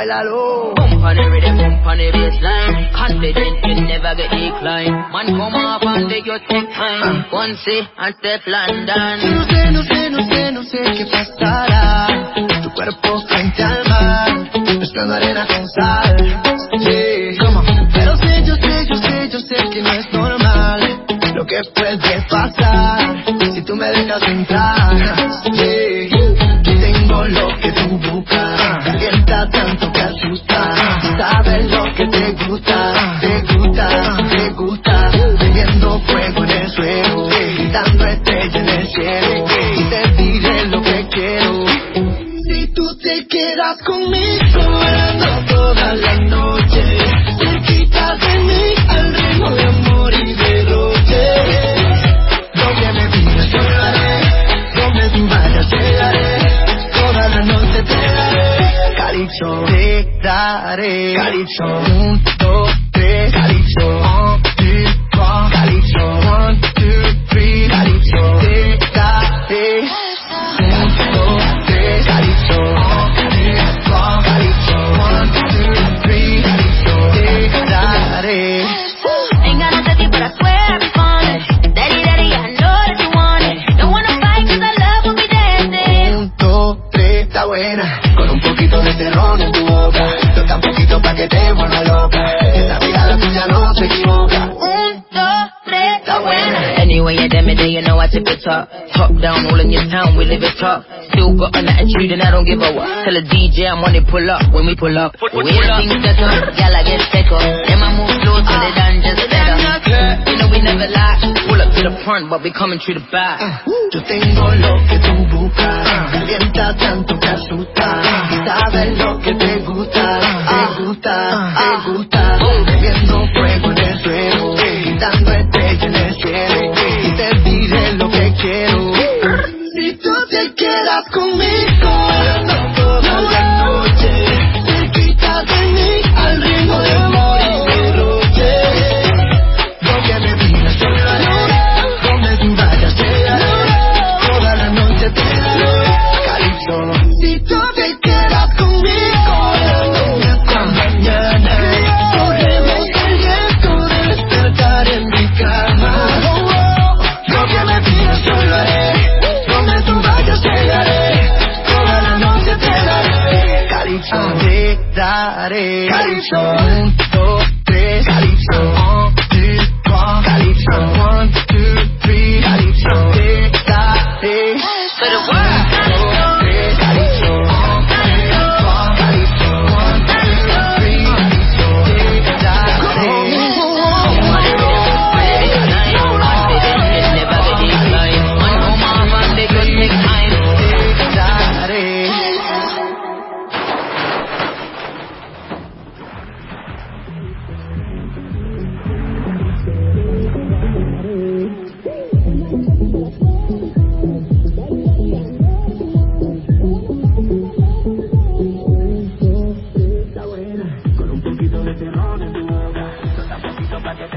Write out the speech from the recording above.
bailalo. Pump on the rhythm, pump on the baseline. Confident you never get decline. Man, come up and take your take time. Say and step London. No sé, no sé, no sé, no sé qué pasará. Tu cuerpo frente al mar, mezclando arena con sal. Sí, pero sé, yo sé, yo sé, yo sé que no es normal lo que puede pasar si tú me dejas entrar. Te quedas conmigo, bailando toda la noche, cerquita de mí, al ritmo de amor y derroche. Donde me pidas lo haré, donde tú vayas llegaré, toda la noche te daré. Calypso, te daré. Calypso, un, dos, I tip it top. Top down, all in your town, we live it top. Still got an attitude and I don't give a what. Tell a DJ I'm on it, pull up when we pull up. The things set up, gal I get sick up. Then I move slow so they done just better. You know we never lie. Pull up to the front, but we coming through the back. Yo tengo lo que tú buscas. Calienta tanto que asusta. Sabes lo que te gusta. Te gusta, te gusta. Viendo fuego en el suelo. Quitando quedas conmigo. Daré.